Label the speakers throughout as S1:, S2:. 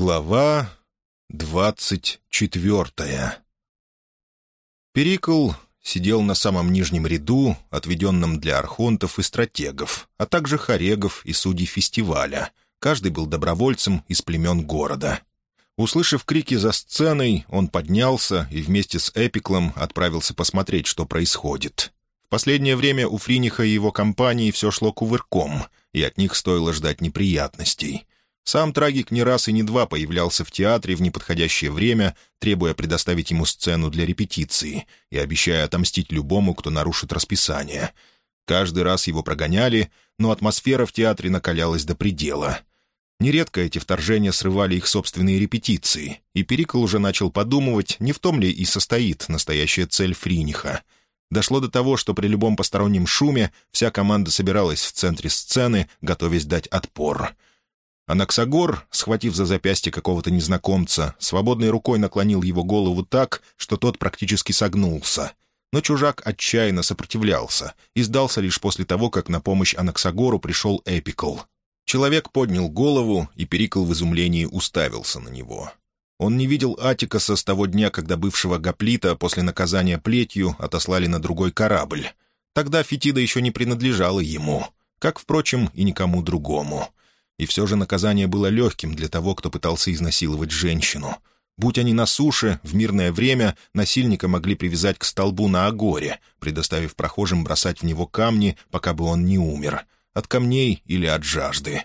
S1: Глава двадцать четвертая Перикл сидел на самом нижнем ряду, отведенном для архонтов и стратегов, а также хорегов и судей фестиваля. Каждый был добровольцем из племен города. Услышав крики за сценой, он поднялся и вместе с Эпиклом отправился посмотреть, что происходит. В последнее время у Фриниха и его компании все шло кувырком, и от них стоило ждать неприятностей — сам трагик не раз и не два появлялся в театре в неподходящее время, требуя предоставить ему сцену для репетиции и обещая отомстить любому, кто нарушит расписание. Каждый раз его прогоняли, но атмосфера в театре накалялась до предела. Нередко эти вторжения срывали их собственные репетиции, и Перикл уже начал подумывать, не в том ли и состоит настоящая цель Фриниха. Дошло до того, что при любом постороннем шуме вся команда собиралась в центре сцены, готовясь дать отпор — Анаксагор, схватив за запястье какого-то незнакомца, свободной рукой наклонил его голову так, что тот практически согнулся. Но чужак отчаянно сопротивлялся и сдался лишь после того, как на помощь Анаксагору пришел Эпикл. Человек поднял голову, и Перикл в изумлении уставился на него. Он не видел Атикаса с того дня, когда бывшего Гоплита после наказания плетью отослали на другой корабль. Тогда Фетида еще не принадлежала ему, как, впрочем, и никому другому. И все же наказание было легким для того, кто пытался изнасиловать женщину. Будь они на суше, в мирное время насильника могли привязать к столбу на Агоре, предоставив прохожим бросать в него камни, пока бы он не умер. От камней или от жажды.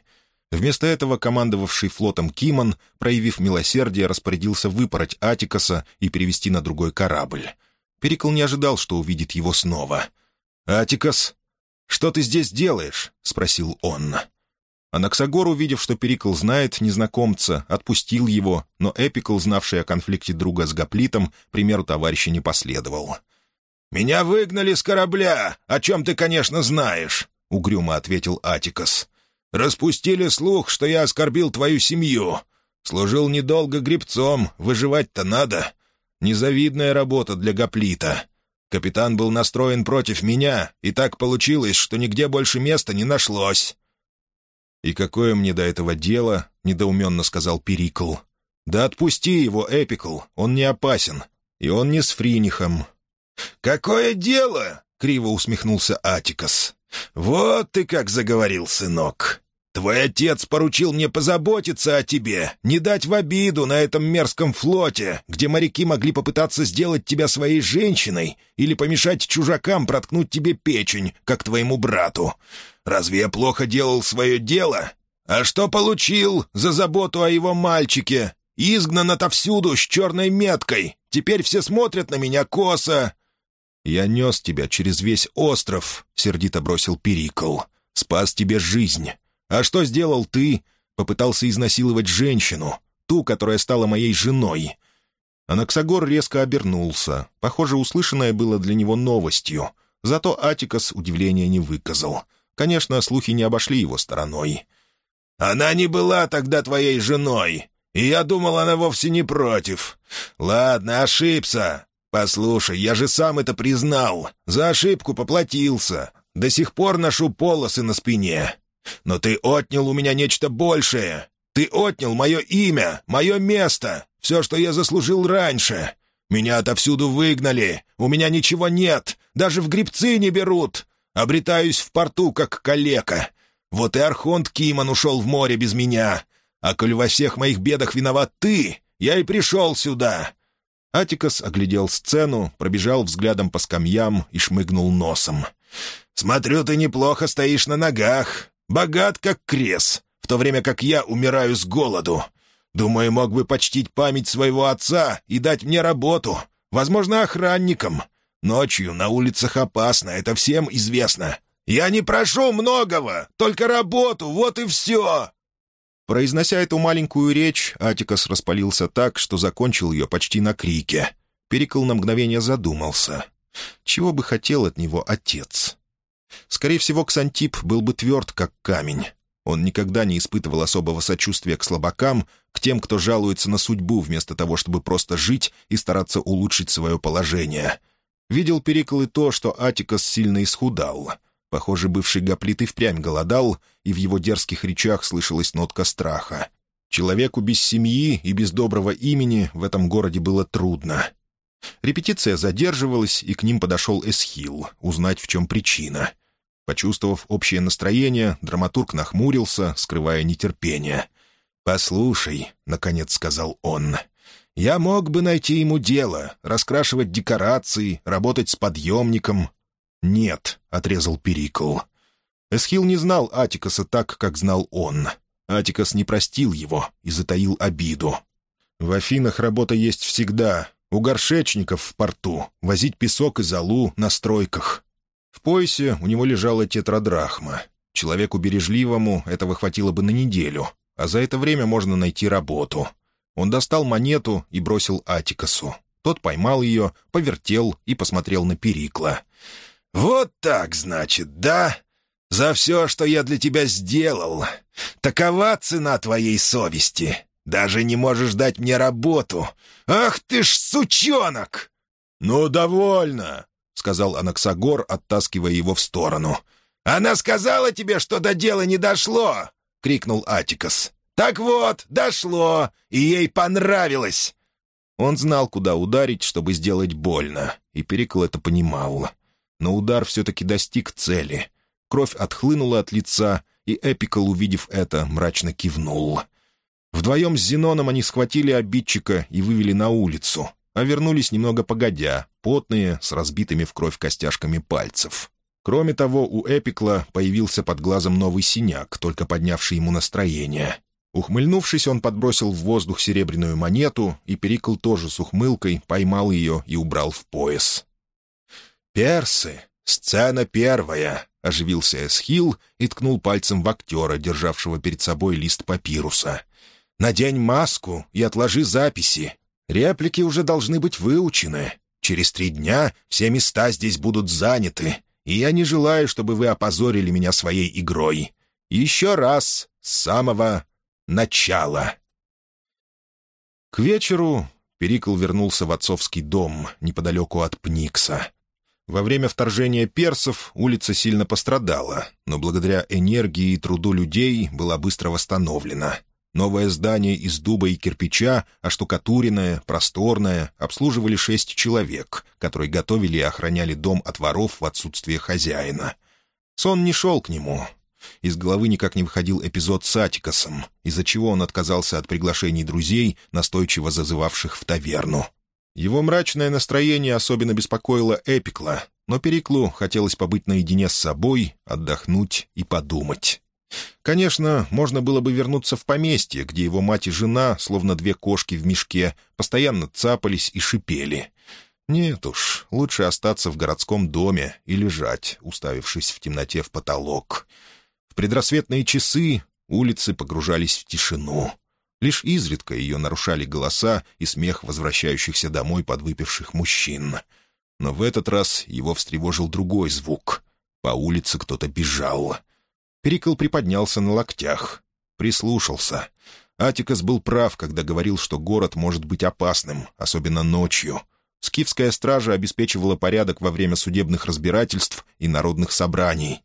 S1: Вместо этого командовавший флотом Кимон, проявив милосердие, распорядился выпороть Атикаса и перевести на другой корабль. Перикл не ожидал, что увидит его снова. «Атикас, что ты здесь делаешь?» — спросил он. Анаксагор, увидев, что Перикл знает незнакомца, отпустил его, но Эпикл, знавший о конфликте друга с Гоплитом, примеру товарища не последовал. «Меня выгнали с корабля, о чем ты, конечно, знаешь», — угрюмо ответил Атикас. «Распустили слух, что я оскорбил твою семью. Служил недолго гребцом, выживать-то надо. Незавидная работа для Гоплита. Капитан был настроен против меня, и так получилось, что нигде больше места не нашлось». «И какое мне до этого дело?» — недоуменно сказал Перикл. «Да отпусти его, Эпикл, он не опасен. И он не с Фринихом». «Какое дело?» — криво усмехнулся Атикас. «Вот ты как заговорил, сынок. Твой отец поручил мне позаботиться о тебе, не дать в обиду на этом мерзком флоте, где моряки могли попытаться сделать тебя своей женщиной или помешать чужакам проткнуть тебе печень, как твоему брату. Разве я плохо делал свое дело? А что получил за заботу о его мальчике? Изгнан отовсюду с черной меткой. Теперь все смотрят на меня косо». «Я нес тебя через весь остров», — сердито бросил Перикл. «Спас тебе жизнь. А что сделал ты? Попытался изнасиловать женщину, ту, которая стала моей женой. Анаксагор резко обернулся. Похоже, услышанное было для него новостью. Зато Атикас удивления не выказал. Конечно, слухи не обошли его стороной. «Она не была тогда твоей женой, и я думал, она вовсе не против. Ладно, ошибся. Послушай, я же сам это признал. За ошибку поплатился. До сих пор ношу полосы на спине. Но ты отнял у меня нечто большее. Ты отнял мое имя, мое место, все, что я заслужил раньше. Меня отовсюду выгнали, у меня ничего нет, даже в грибцы не берут. Обретаюсь в порту, как калека. Вот и Архонт Кимон ушел в море без меня. А коль во всех моих бедах виноват ты, я и пришел сюда». Атикас оглядел сцену, пробежал взглядом по скамьям и шмыгнул носом. «Смотрю, ты неплохо стоишь на ногах. Богат, как крес, в то время как я умираю с голоду. Думаю, мог бы почтить память своего отца и дать мне работу, возможно, охранником. Ночью на улицах опасно, это всем известно. Я не прошу многого, только работу, вот и все!» Произнося эту маленькую речь, Атикас распалился так, что закончил ее почти на крике. Перикл на мгновение задумался. Чего бы хотел от него отец? Скорее всего, Ксантип был бы тверд, как камень. Он никогда не испытывал особого сочувствия к слабакам, к тем, кто жалуется на судьбу, вместо того, чтобы просто жить и стараться улучшить свое положение. Видел Перикл и то, что Атикас сильно исхудал. Похоже, бывший гоплит и впрямь голодал, и в его дерзких речах слышалась нотка страха. Человеку без семьи и без доброго имени в этом городе было трудно. Репетиция задерживалась, и к ним подошел Эсхил, узнать, в чем причина. Почувствовав общее настроение, драматург нахмурился, скрывая нетерпение. «Послушай», — наконец сказал он, — «я мог бы найти ему дело, раскрашивать декорации, работать с подъемником». «Нет», — отрезал Перикл. Эсхил не знал Атикаса так, как знал он. Атикас не простил его и затаил обиду. «В Афинах работа есть всегда, у горшечников в порту, возить песок и золу на стройках. В поясе у него лежала тетрадрахма. Человеку бережливому этого хватило бы на неделю, а за это время можно найти работу. Он достал монету и бросил Атикасу. Тот поймал ее, повертел и посмотрел на Перикла. «Вот так, значит, да? За все, что я для тебя сделал. Такова цена твоей совести. Даже не можешь дать мне работу. Ах ты ж сучонок!» «Ну, довольно!» — сказал Анаксагор, оттаскивая его в сторону. «Она сказала тебе, что до дела не дошло!» — крикнул Атикас. «Так вот, дошло, и ей понравилось!» Он знал, куда ударить, чтобы сделать больно, и Перикл это понимал. Но удар все-таки достиг цели. Кровь отхлынула от лица, и Эпикл, увидев это, мрачно кивнул. Вдвоем с Зеноном они схватили обидчика и вывели на улицу, а вернулись немного погодя, потные, с разбитыми в кровь костяшками пальцев. Кроме того, у Эпикла появился под глазом новый синяк, только поднявший ему настроение. Ухмыльнувшись, он подбросил в воздух серебряную монету, и Перикл тоже с ухмылкой поймал ее и убрал в пояс. «Персы! Сцена первая!» — оживился Эсхил и ткнул пальцем в актера, державшего перед собой лист папируса. Надень маску и отложи записи. Реплики уже должны быть выучены. Через три дня все места здесь будут заняты, и я не желаю, чтобы вы опозорили меня своей игрой. Еще раз, с самого начала». К вечеру Перикл вернулся в отцовский дом, неподалеку от Пникса. Во время вторжения персов улица сильно пострадала, но благодаря энергии и труду людей была быстро восстановлена. Новое здание из дуба и кирпича, оштукатуренное, просторное, обслуживали шесть человек, которые готовили и охраняли дом от воров в отсутствие хозяина. Сон не шел к нему. Из головы никак не выходил эпизод с Атикосом, из-за чего он отказался от приглашений друзей, настойчиво зазывавших в таверну. Его мрачное настроение особенно беспокоило Эпикла, но Периклу хотелось побыть наедине с собой, отдохнуть и подумать. Конечно, можно было бы вернуться в поместье, где его мать и жена, словно две кошки в мешке, постоянно цапались и шипели. Нет уж, лучше остаться в городском доме и лежать, уставившись в темноте в потолок. В предрассветные часы улицы погружались в тишину. Лишь изредка ее нарушали голоса и смех возвращающихся домой подвыпивших мужчин. Но в этот раз его встревожил другой звук. По улице кто-то бежал — Перикл приподнялся на локтях. Прислушался. Атикас был прав, когда говорил, что город может быть опасным, особенно ночью. Скифская стража обеспечивала порядок во время судебных разбирательств и народных собраний.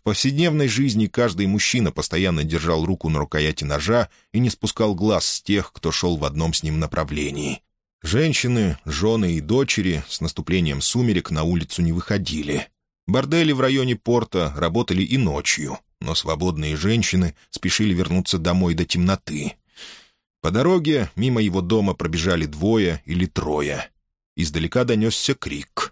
S1: В повседневной жизни каждый мужчина постоянно держал руку на рукояти ножа и не спускал глаз с тех, кто шел в одном с ним направлении. Женщины, жены и дочери с наступлением сумерек на улицу не выходили. Бордели в районе порта работали и ночью но свободные женщины спешили вернуться домой до темноты. По дороге мимо его дома пробежали двое или трое. Издалека донесся крик.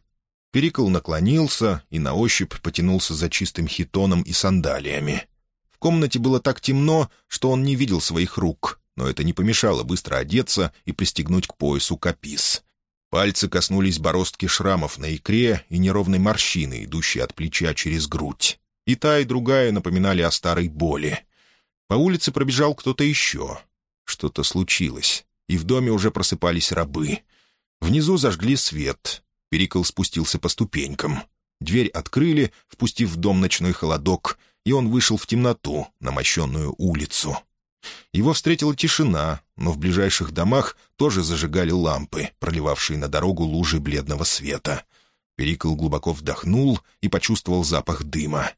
S1: Перикл наклонился и на ощупь потянулся за чистым хитоном и сандалиями. В комнате было так темно, что он не видел своих рук, но это не помешало быстро одеться и пристегнуть к поясу капис. Пальцы коснулись бороздки шрамов на икре и неровной морщины, идущей от плеча через грудь. И та, и другая напоминали о старой боли. По улице пробежал кто-то еще. Что-то случилось, и в доме уже просыпались рабы. Внизу зажгли свет. Перикл спустился по ступенькам. Дверь открыли, впустив в дом ночной холодок, и он вышел в темноту, на мощенную улицу. Его встретила тишина, но в ближайших домах тоже зажигали лампы, проливавшие на дорогу лужи бледного света. Перикл глубоко вдохнул и почувствовал запах дыма.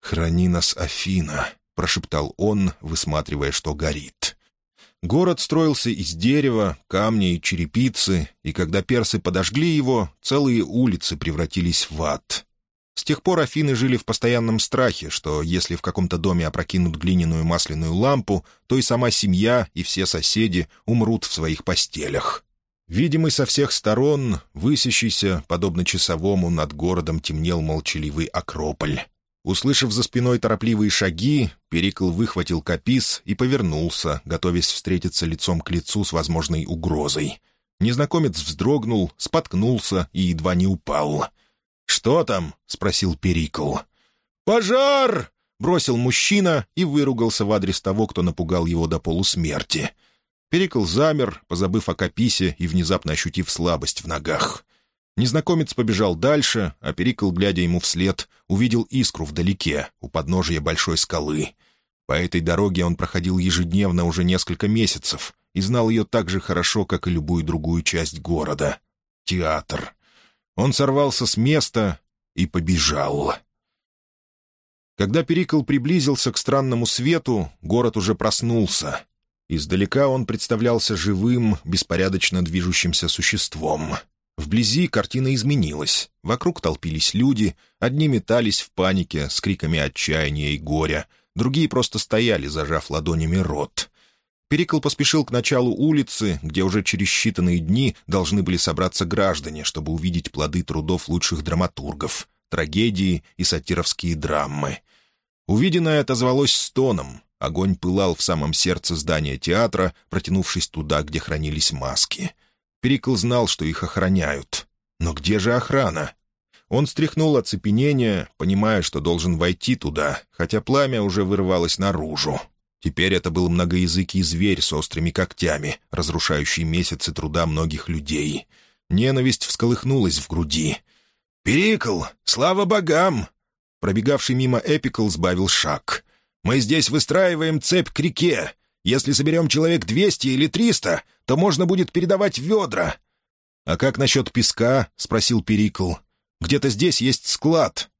S1: «Храни нас, Афина», — прошептал он, высматривая, что горит. Город строился из дерева, камня и черепицы, и когда персы подожгли его, целые улицы превратились в ад. С тех пор Афины жили в постоянном страхе, что если в каком-то доме опрокинут глиняную масляную лампу, то и сама семья, и все соседи умрут в своих постелях. Видимый со всех сторон, высящийся, подобно часовому, над городом темнел молчаливый Акрополь. Услышав за спиной торопливые шаги, Перикл выхватил капис и повернулся, готовясь встретиться лицом к лицу с возможной угрозой. Незнакомец вздрогнул, споткнулся и едва не упал. «Что там?» — спросил Перикл. «Пожар!» — бросил мужчина и выругался в адрес того, кто напугал его до полусмерти. Перикл замер, позабыв о каписе и внезапно ощутив слабость в ногах. Незнакомец побежал дальше, а Перикл, глядя ему вслед, увидел искру вдалеке, у подножия большой скалы. По этой дороге он проходил ежедневно уже несколько месяцев и знал ее так же хорошо, как и любую другую часть города. Театр. Он сорвался с места и побежал. Когда Перикл приблизился к странному свету, город уже проснулся. Издалека он представлялся живым, беспорядочно движущимся существом — Вблизи картина изменилась. Вокруг толпились люди, одни метались в панике с криками отчаяния и горя, другие просто стояли, зажав ладонями рот. Перикл поспешил к началу улицы, где уже через считанные дни должны были собраться граждане, чтобы увидеть плоды трудов лучших драматургов, трагедии и сатировские драмы. Увиденное отозвалось стоном. Огонь пылал в самом сердце здания театра, протянувшись туда, где хранились маски — Перикл знал, что их охраняют. Но где же охрана? Он стряхнул оцепенение, понимая, что должен войти туда, хотя пламя уже вырвалось наружу. Теперь это был многоязыкий зверь с острыми когтями, разрушающий месяцы труда многих людей. Ненависть всколыхнулась в груди. «Перикл! Слава богам!» Пробегавший мимо Эпикл сбавил шаг. «Мы здесь выстраиваем цепь к реке. Если соберем человек двести или триста, то можно будет передавать ведра». «А как насчет песка?» — спросил Перикл. «Где-то здесь есть склад».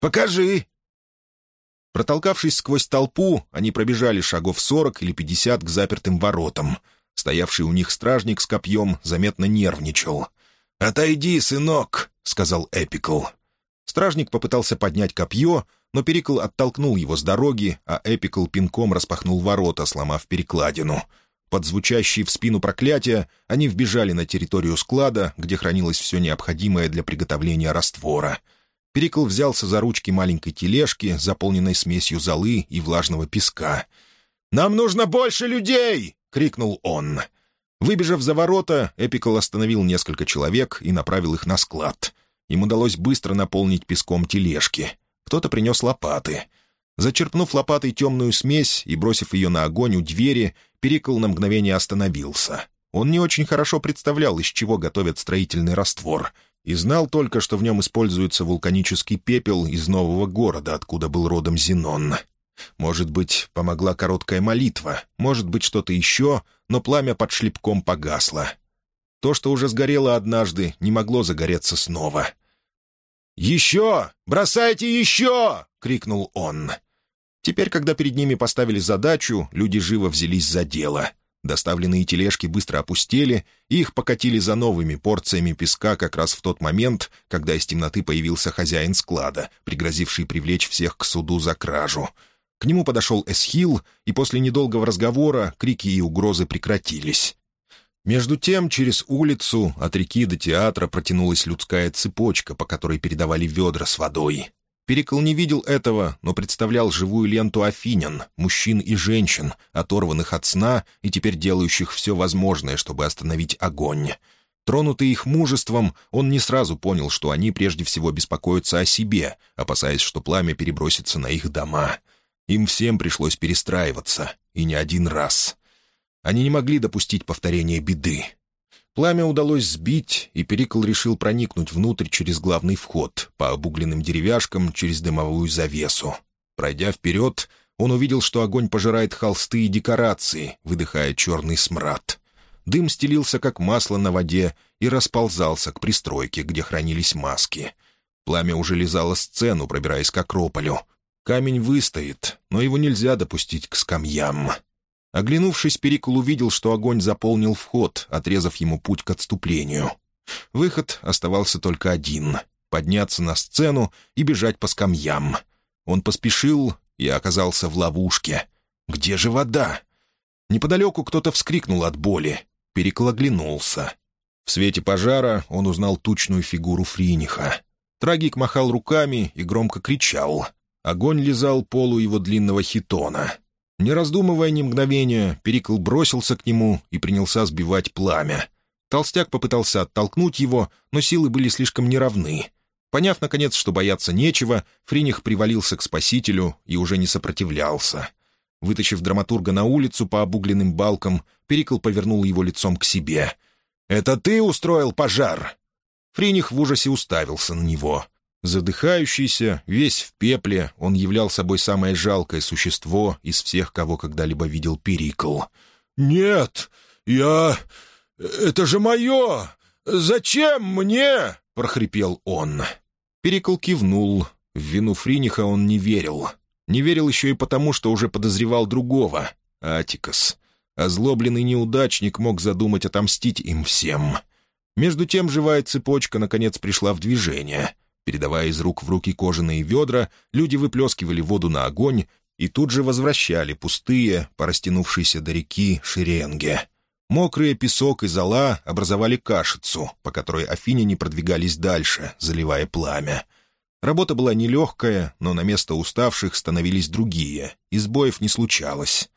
S1: «Покажи». Протолкавшись сквозь толпу, они пробежали шагов сорок или пятьдесят к запертым воротам. Стоявший у них стражник с копьем заметно нервничал. «Отойди, сынок», — сказал Эпикл. Стражник попытался поднять копье, но Перикл оттолкнул его с дороги, а Эпикл пинком распахнул ворота, сломав перекладину. Под звучащие в спину проклятия они вбежали на территорию склада, где хранилось все необходимое для приготовления раствора. Перикл взялся за ручки маленькой тележки, заполненной смесью золы и влажного песка. «Нам нужно больше людей!» — крикнул он. Выбежав за ворота, Эпикл остановил несколько человек и направил их на склад. Им удалось быстро наполнить песком тележки. Кто-то принес лопаты. Зачерпнув лопатой темную смесь и бросив ее на огонь у двери, Перикл на мгновение остановился. Он не очень хорошо представлял, из чего готовят строительный раствор, и знал только, что в нем используется вулканический пепел из нового города, откуда был родом Зенон. Может быть, помогла короткая молитва, может быть, что-то еще, но пламя под шлепком погасло. То, что уже сгорело однажды, не могло загореться снова. «Еще! Бросайте еще!» — крикнул он. Теперь, когда перед ними поставили задачу, люди живо взялись за дело. Доставленные тележки быстро опустели, и их покатили за новыми порциями песка как раз в тот момент, когда из темноты появился хозяин склада, пригрозивший привлечь всех к суду за кражу. К нему подошел Эсхил, и после недолгого разговора крики и угрозы прекратились. Между тем, через улицу от реки до театра протянулась людская цепочка, по которой передавали ведра с водой. Перикл не видел этого, но представлял живую ленту афинян, мужчин и женщин, оторванных от сна и теперь делающих все возможное, чтобы остановить огонь. Тронутый их мужеством, он не сразу понял, что они прежде всего беспокоятся о себе, опасаясь, что пламя перебросится на их дома. Им всем пришлось перестраиваться, и не один раз. Они не могли допустить повторения беды. Пламя удалось сбить, и Перикл решил проникнуть внутрь через главный вход, по обугленным деревяшкам, через дымовую завесу. Пройдя вперед, он увидел, что огонь пожирает холсты и декорации, выдыхая черный смрад. Дым стелился, как масло на воде, и расползался к пристройке, где хранились маски. Пламя уже лизало сцену, пробираясь к Акрополю. Камень выстоит, но его нельзя допустить к скамьям. Оглянувшись, Перикл увидел, что огонь заполнил вход, отрезав ему путь к отступлению. Выход оставался только один — подняться на сцену и бежать по скамьям. Он поспешил и оказался в ловушке. «Где же вода?» Неподалеку кто-то вскрикнул от боли. Перикл оглянулся. В свете пожара он узнал тучную фигуру Фриниха. Трагик махал руками и громко кричал. Огонь лизал полу его длинного хитона. Не раздумывая ни мгновения, Перикл бросился к нему и принялся сбивать пламя. Толстяк попытался оттолкнуть его, но силы были слишком неравны. Поняв, наконец, что бояться нечего, Фриних привалился к спасителю и уже не сопротивлялся. Вытащив драматурга на улицу по обугленным балкам, Перикл повернул его лицом к себе. «Это ты устроил пожар?» Фриних в ужасе уставился на него. Задыхающийся, весь в пепле, он являл собой самое жалкое существо из всех, кого когда-либо видел Перикл. «Нет, я... Это же мое! Зачем мне?» — прохрипел он. Перикл кивнул. В вину Фриниха он не верил. Не верил еще и потому, что уже подозревал другого — Атикас. Озлобленный неудачник мог задумать отомстить им всем. Между тем живая цепочка наконец пришла в движение — Передавая из рук в руки кожаные ведра, люди выплескивали воду на огонь и тут же возвращали пустые, порастянувшиеся до реки, шеренги. Мокрые песок и зола образовали кашицу, по которой афиняне продвигались дальше, заливая пламя. Работа была нелегкая, но на место уставших становились другие, и сбоев не случалось.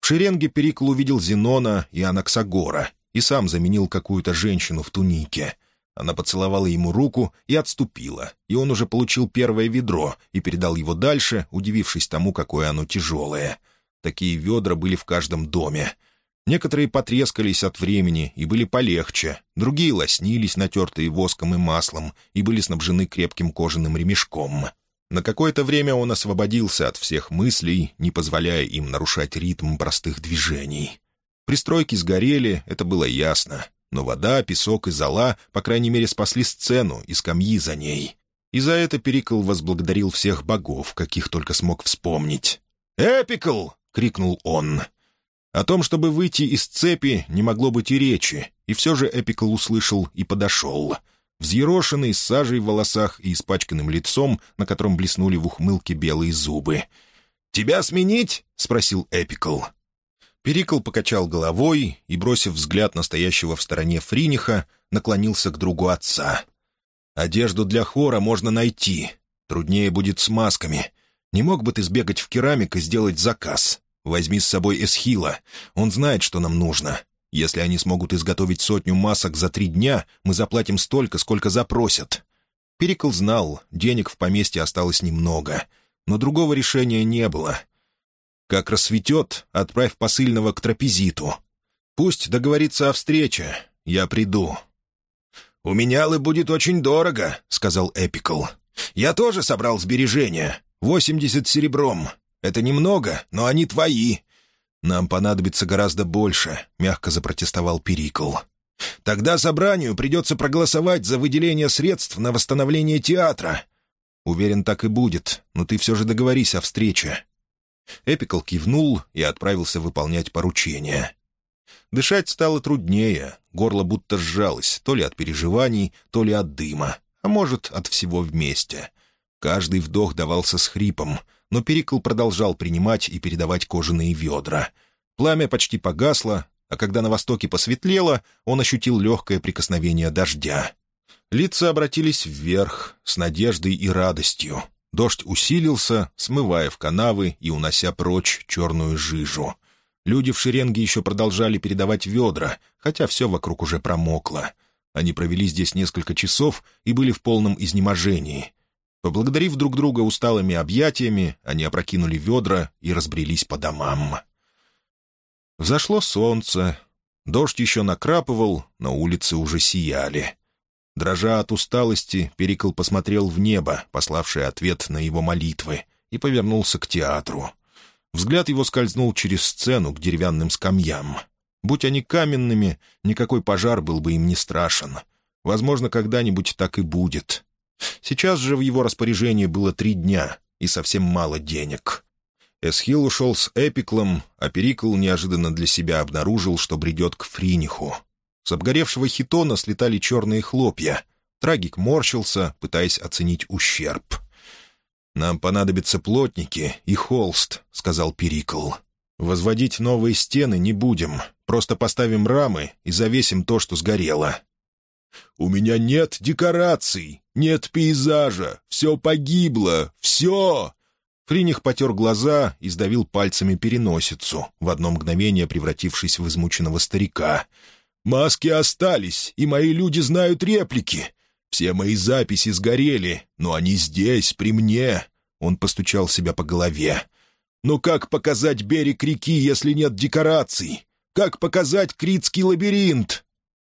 S1: В шеренге Перикл увидел Зенона и Анаксагора и сам заменил какую-то женщину в тунике — она поцеловала ему руку и отступила, и он уже получил первое ведро и передал его дальше, удивившись тому, какое оно тяжелое. Такие ведра были в каждом доме. Некоторые потрескались от времени и были полегче, другие лоснились, натертые воском и маслом, и были снабжены крепким кожаным ремешком. На какое-то время он освободился от всех мыслей, не позволяя им нарушать ритм простых движений. Пристройки сгорели, это было ясно но вода, песок и зола, по крайней мере, спасли сцену и скамьи за ней. И за это Перикл возблагодарил всех богов, каких только смог вспомнить. «Эпикл!» — крикнул он. О том, чтобы выйти из цепи, не могло быть и речи, и все же Эпикл услышал и подошел. Взъерошенный, с сажей в волосах и испачканным лицом, на котором блеснули в ухмылке белые зубы. «Тебя сменить?» — спросил Эпикл. Перикл покачал головой и, бросив взгляд настоящего в стороне Фриниха, наклонился к другу отца. «Одежду для хора можно найти. Труднее будет с масками. Не мог бы ты сбегать в керамик и сделать заказ? Возьми с собой Эсхила. Он знает, что нам нужно. Если они смогут изготовить сотню масок за три дня, мы заплатим столько, сколько запросят». Перикл знал, денег в поместье осталось немного, но другого решения не было — как рассветет, отправь посыльного к трапезиту. Пусть договорится о встрече. Я приду». «У меня лы будет очень дорого», — сказал Эпикл. «Я тоже собрал сбережения. Восемьдесят серебром. Это немного, но они твои». «Нам понадобится гораздо больше», — мягко запротестовал Перикл. «Тогда собранию придется проголосовать за выделение средств на восстановление театра». «Уверен, так и будет, но ты все же договорись о встрече. Эпикл кивнул и отправился выполнять поручение. Дышать стало труднее, горло будто сжалось, то ли от переживаний, то ли от дыма, а может, от всего вместе. Каждый вдох давался с хрипом, но Перикл продолжал принимать и передавать кожаные ведра. Пламя почти погасло, а когда на востоке посветлело, он ощутил легкое прикосновение дождя. Лица обратились вверх, с надеждой и радостью. Дождь усилился, смывая в канавы и унося прочь черную жижу. Люди в шеренге еще продолжали передавать ведра, хотя все вокруг уже промокло. Они провели здесь несколько часов и были в полном изнеможении. Поблагодарив друг друга усталыми объятиями, они опрокинули ведра и разбрелись по домам. Взошло солнце. Дождь еще накрапывал, но улицы уже сияли. Дрожа от усталости, Перикл посмотрел в небо, пославшее ответ на его молитвы, и повернулся к театру. Взгляд его скользнул через сцену к деревянным скамьям. Будь они каменными, никакой пожар был бы им не страшен. Возможно, когда-нибудь так и будет. Сейчас же в его распоряжении было три дня и совсем мало денег. Эсхил ушел с Эпиклом, а Перикл неожиданно для себя обнаружил, что бредет к Фриниху. С обгоревшего хитона слетали черные хлопья. Трагик морщился, пытаясь оценить ущерб. «Нам понадобятся плотники и холст», — сказал Перикл. «Возводить новые стены не будем. Просто поставим рамы и завесим то, что сгорело».
S2: «У меня нет декораций, нет пейзажа, все погибло, все!»
S1: Фриних потер глаза и сдавил пальцами переносицу, в одно мгновение превратившись в измученного старика.
S2: «Маски остались, и мои люди знают реплики. Все мои записи сгорели, но они здесь, при мне». Он постучал себя по голове. «Но как показать берег реки, если нет декораций? Как показать Критский лабиринт?»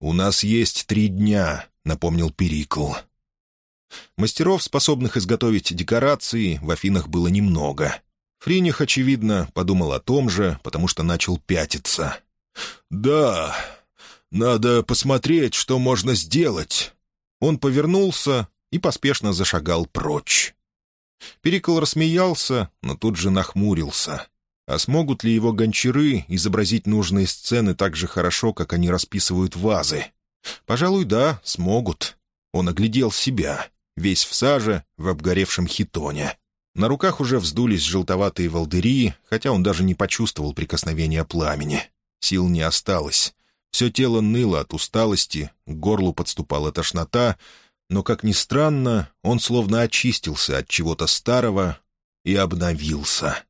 S1: «У нас есть три дня», — напомнил Перикл. Мастеров, способных изготовить декорации, в Афинах было немного. Фриних, очевидно, подумал о том же, потому что начал пятиться.
S2: «Да, надо посмотреть, что можно сделать».
S1: Он повернулся и поспешно зашагал прочь. Перикл рассмеялся, но тут же нахмурился. А смогут ли его гончары изобразить нужные сцены так же хорошо, как они расписывают вазы? Пожалуй, да, смогут. Он оглядел себя, весь в саже, в обгоревшем хитоне. На руках уже вздулись желтоватые волдыри, хотя он даже не почувствовал прикосновения пламени. Сил не осталось. Все тело ныло от усталости, к горлу подступала тошнота, но, как ни странно, он словно очистился от чего-то старого и обновился.